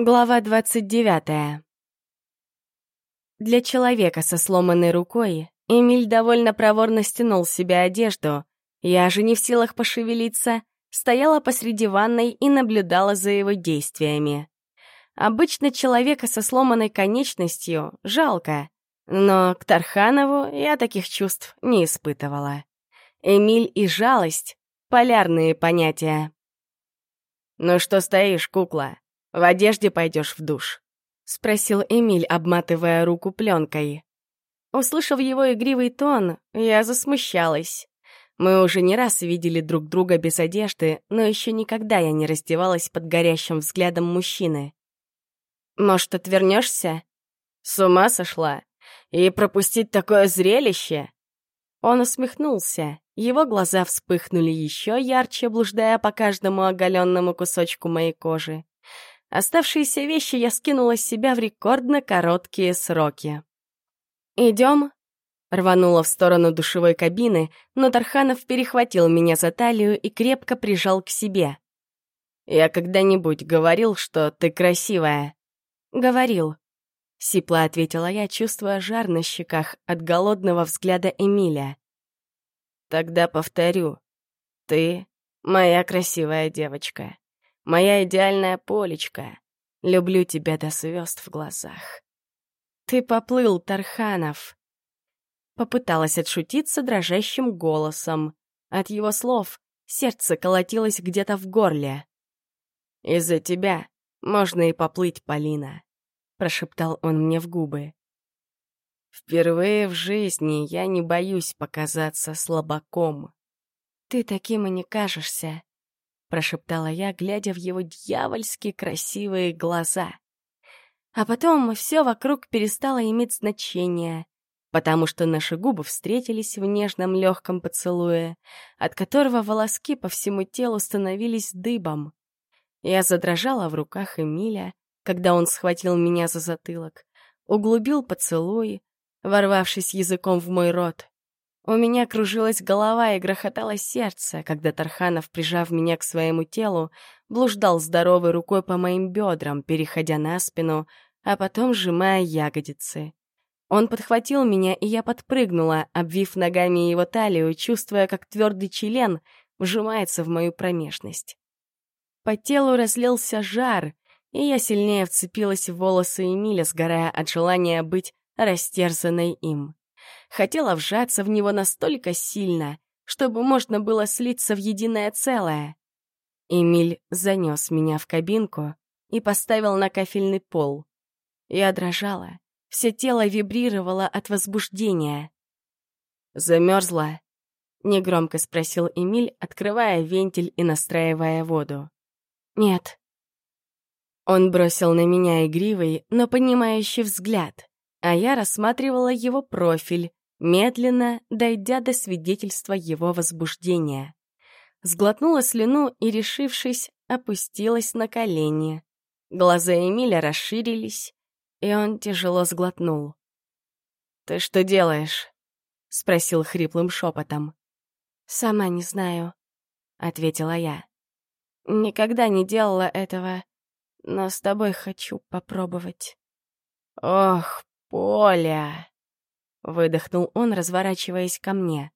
Глава 29. Для человека со сломанной рукой Эмиль довольно проворно стянул с себя одежду. Я же не в силах пошевелиться, стояла посреди ванной и наблюдала за его действиями. Обычно человека со сломанной конечностью жалко, но к Тарханову я таких чувств не испытывала. Эмиль и жалость — полярные понятия. «Ну что стоишь, кукла?» В одежде пойдешь в душ?» — спросил Эмиль, обматывая руку пленкой. Услышав его игривый тон, я засмущалась. Мы уже не раз видели друг друга без одежды, но еще никогда я не раздевалась под горящим взглядом мужчины. «Может, отвернешься?» «С ума сошла? И пропустить такое зрелище?» Он усмехнулся. Его глаза вспыхнули еще ярче, блуждая по каждому оголенному кусочку моей кожи. Оставшиеся вещи я скинула с себя в рекордно короткие сроки. «Идем?» Рванула в сторону душевой кабины, но Тарханов перехватил меня за талию и крепко прижал к себе. «Я когда-нибудь говорил, что ты красивая?» «Говорил», — сипло ответила я, чувствуя жар на щеках от голодного взгляда Эмиля. «Тогда повторю. Ты моя красивая девочка». Моя идеальная полечка. Люблю тебя до звезд в глазах. Ты поплыл, Тарханов. Попыталась отшутиться дрожащим голосом. От его слов сердце колотилось где-то в горле. «Из-за тебя можно и поплыть, Полина», — прошептал он мне в губы. «Впервые в жизни я не боюсь показаться слабаком». «Ты таким и не кажешься», — прошептала я, глядя в его дьявольски красивые глаза. А потом все вокруг перестало иметь значение, потому что наши губы встретились в нежном легком поцелуе, от которого волоски по всему телу становились дыбом. Я задрожала в руках Эмиля, когда он схватил меня за затылок, углубил поцелуй, ворвавшись языком в мой рот. У меня кружилась голова и грохотало сердце, когда Тарханов, прижав меня к своему телу, блуждал здоровой рукой по моим бедрам, переходя на спину, а потом сжимая ягодицы. Он подхватил меня, и я подпрыгнула, обвив ногами его талию, чувствуя, как твердый член вжимается в мою промежность. По телу разлился жар, и я сильнее вцепилась в волосы Эмиля, сгорая от желания быть растерзанной им. Хотела вжаться в него настолько сильно, чтобы можно было слиться в единое целое. Эмиль занес меня в кабинку и поставил на кафельный пол. Я дрожала, все тело вибрировало от возбуждения. «Замерзла?» — негромко спросил Эмиль, открывая вентиль и настраивая воду. «Нет». Он бросил на меня игривый, но понимающий взгляд, а я рассматривала его профиль, медленно дойдя до свидетельства его возбуждения. Сглотнула слюну и, решившись, опустилась на колени. Глаза Эмиля расширились, и он тяжело сглотнул. «Ты что делаешь?» — спросил хриплым шепотом. «Сама не знаю», — ответила я. «Никогда не делала этого, но с тобой хочу попробовать». «Ох, Поля!» Выдохнул он, разворачиваясь ко мне.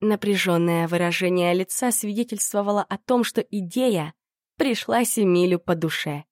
Напряженное выражение лица свидетельствовало о том, что идея пришлась Эмилю по душе.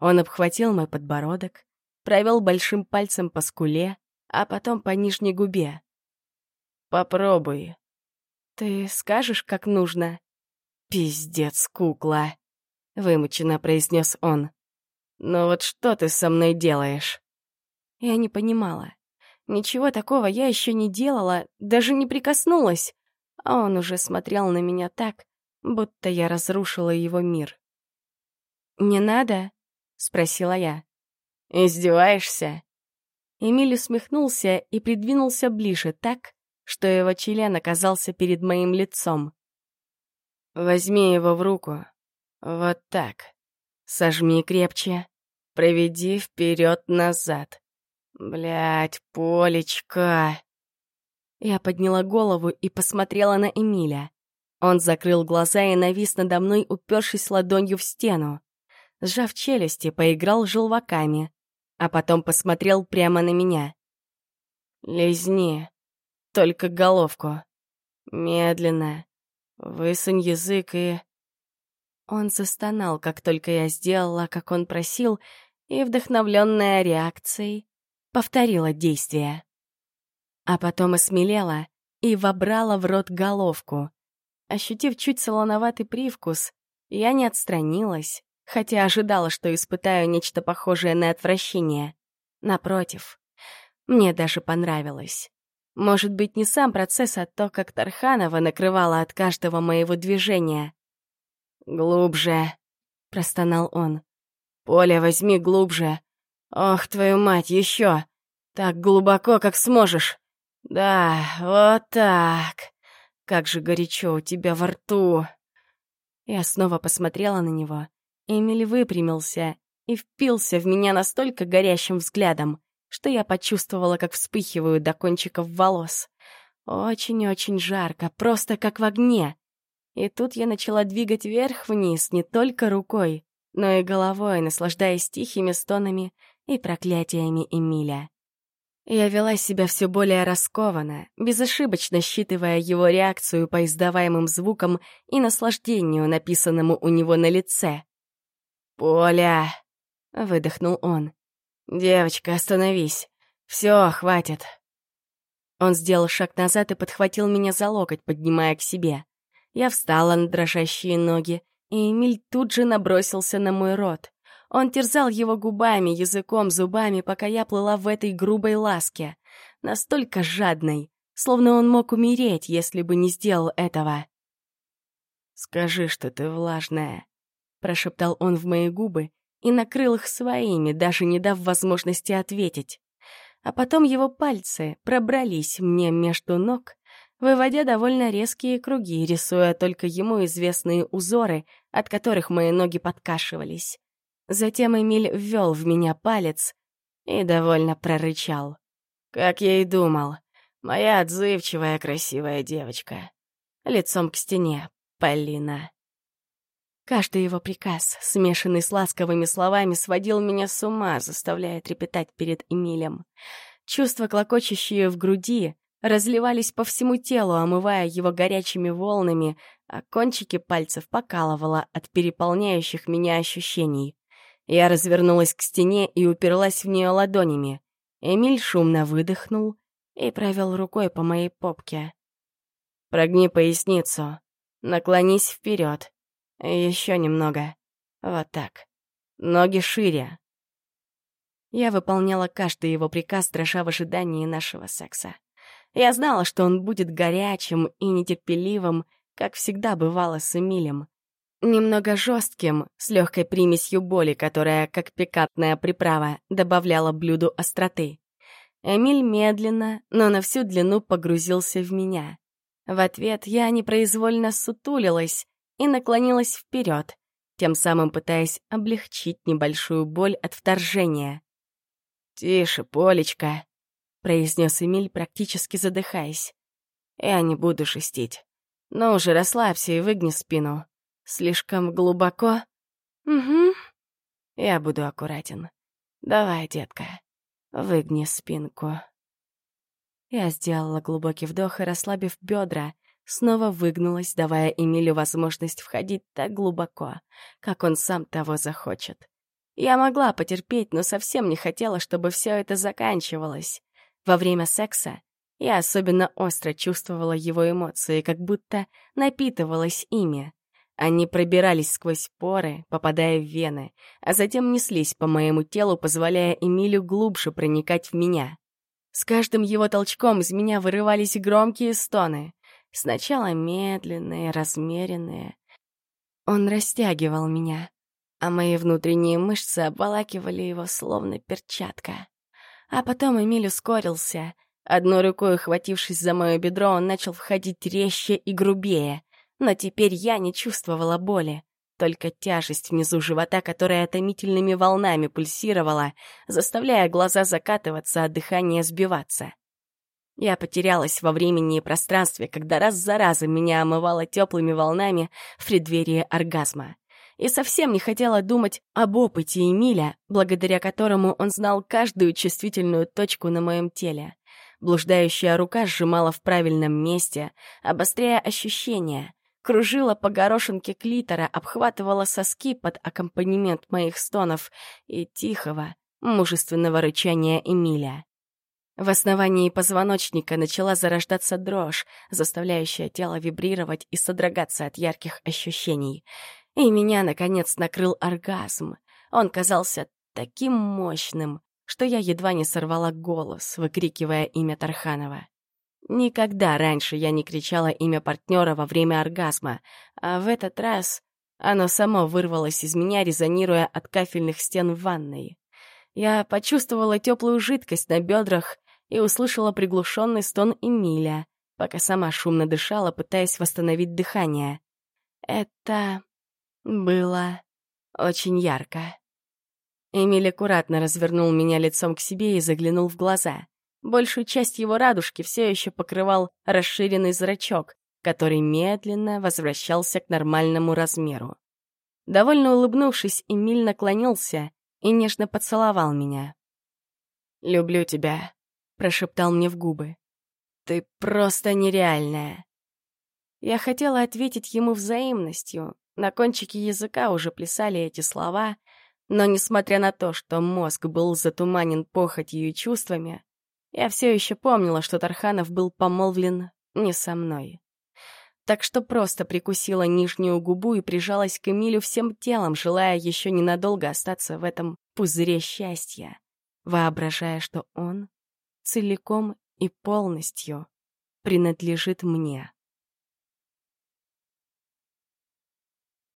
Он обхватил мой подбородок, провел большим пальцем по скуле, а потом по нижней губе. «Попробуй». «Ты скажешь, как нужно?» «Пиздец, кукла», — вымученно произнес он. «Ну вот что ты со мной делаешь?» Я не понимала. Ничего такого я еще не делала, даже не прикоснулась. А он уже смотрел на меня так, будто я разрушила его мир. «Не надо?» — спросила я. «Издеваешься?» Эмиль усмехнулся и придвинулся ближе так, что его член оказался перед моим лицом. «Возьми его в руку. Вот так. Сожми крепче. Проведи вперед-назад. Блять, Полечка. Я подняла голову и посмотрела на Эмиля. Он закрыл глаза и навис надо мной, упершись ладонью в стену. сжав челюсти, поиграл желваками, а потом посмотрел прямо на меня. «Лизни, только головку. Медленно. Высунь язык и...» Он застонал, как только я сделала, как он просил, и, вдохновленная реакцией, повторила действие. А потом осмелела и вобрала в рот головку. Ощутив чуть солоноватый привкус, я не отстранилась, хотя ожидала, что испытаю нечто похожее на отвращение. Напротив, мне даже понравилось. Может быть, не сам процесс, а то, как Тарханова накрывала от каждого моего движения. «Глубже», — простонал он. «Поля, возьми глубже. Ох, твою мать, еще! Так глубоко, как сможешь. Да, вот так. Как же горячо у тебя во рту!» Я снова посмотрела на него. Эмиль выпрямился и впился в меня настолько горящим взглядом, что я почувствовала, как вспыхиваю до кончиков волос. Очень-очень жарко, просто как в огне. И тут я начала двигать вверх-вниз не только рукой, но и головой, наслаждаясь тихими стонами и проклятиями Эмиля. Я вела себя все более раскованно, безошибочно считывая его реакцию по издаваемым звукам и наслаждению, написанному у него на лице. «Поля!» — выдохнул он. «Девочка, остановись. Все, хватит». Он сделал шаг назад и подхватил меня за локоть, поднимая к себе. Я встала на дрожащие ноги, и Эмиль тут же набросился на мой рот. Он терзал его губами, языком, зубами, пока я плыла в этой грубой ласке. Настолько жадной, словно он мог умереть, если бы не сделал этого. «Скажи, что ты влажная», — прошептал он в мои губы и накрыл их своими, даже не дав возможности ответить. А потом его пальцы пробрались мне между ног выводя довольно резкие круги, рисуя только ему известные узоры, от которых мои ноги подкашивались. Затем Эмиль ввел в меня палец и довольно прорычал. Как я и думал, моя отзывчивая красивая девочка. Лицом к стене, Полина. Каждый его приказ, смешанный с ласковыми словами, сводил меня с ума, заставляя трепетать перед Эмилем. Чувства, клокочущие в груди, разливались по всему телу, омывая его горячими волнами, а кончики пальцев покалывало от переполняющих меня ощущений. Я развернулась к стене и уперлась в нее ладонями. Эмиль шумно выдохнул и провел рукой по моей попке. «Прогни поясницу, наклонись вперед. Еще немного. Вот так. Ноги шире». Я выполняла каждый его приказ, дрожа в ожидании нашего секса. Я знала, что он будет горячим и нетерпеливым, как всегда бывало с Эмилем. Немного жестким, с легкой примесью боли, которая, как пикантная приправа, добавляла блюду остроты. Эмиль медленно, но на всю длину погрузился в меня. В ответ я непроизвольно сутулилась и наклонилась вперед, тем самым пытаясь облегчить небольшую боль от вторжения. «Тише, Полечка», произнес Эмиль, практически задыхаясь. «Я не буду шестить. Но уже расслабься и выгни спину. Слишком глубоко?» «Угу». «Я буду аккуратен. Давай, детка, выгни спинку». Я сделала глубокий вдох и, расслабив бедра, снова выгнулась, давая Эмилю возможность входить так глубоко, как он сам того захочет. Я могла потерпеть, но совсем не хотела, чтобы все это заканчивалось. Во время секса я особенно остро чувствовала его эмоции, как будто напитывалась ими. Они пробирались сквозь поры, попадая в вены, а затем неслись по моему телу, позволяя Эмилю глубже проникать в меня. С каждым его толчком из меня вырывались громкие стоны. Сначала медленные, размеренные. Он растягивал меня, а мои внутренние мышцы обволакивали его словно перчатка. А потом Эмиль ускорился. Одной рукой, ухватившись за мое бедро, он начал входить резче и грубее. Но теперь я не чувствовала боли. Только тяжесть внизу живота, которая томительными волнами пульсировала, заставляя глаза закатываться, а дыхание сбиваться. Я потерялась во времени и пространстве, когда раз за разом меня омывало теплыми волнами в преддверии оргазма. и совсем не хотела думать об опыте Эмиля, благодаря которому он знал каждую чувствительную точку на моем теле. Блуждающая рука сжимала в правильном месте, обостряя ощущения, кружила по горошинке клитора, обхватывала соски под аккомпанемент моих стонов и тихого, мужественного рычания Эмиля. В основании позвоночника начала зарождаться дрожь, заставляющая тело вибрировать и содрогаться от ярких ощущений. И меня, наконец, накрыл оргазм. Он казался таким мощным, что я едва не сорвала голос, выкрикивая имя Тарханова. Никогда раньше я не кричала имя партнера во время оргазма, а в этот раз оно само вырвалось из меня, резонируя от кафельных стен в ванной. Я почувствовала теплую жидкость на бедрах и услышала приглушенный стон Эмиля, пока сама шумно дышала, пытаясь восстановить дыхание. Это было очень ярко. Эмиль аккуратно развернул меня лицом к себе и заглянул в глаза. Большую часть его радужки все еще покрывал расширенный зрачок, который медленно возвращался к нормальному размеру. Довольно улыбнувшись, Эмиль наклонился и нежно поцеловал меня. «Люблю тебя», — прошептал мне в губы. «Ты просто нереальная». Я хотела ответить ему взаимностью. На кончике языка уже плясали эти слова, но, несмотря на то, что мозг был затуманен похотью и чувствами, я все еще помнила, что Тарханов был помолвлен не со мной. Так что просто прикусила нижнюю губу и прижалась к Эмилю всем телом, желая еще ненадолго остаться в этом пузыре счастья, воображая, что он целиком и полностью принадлежит мне.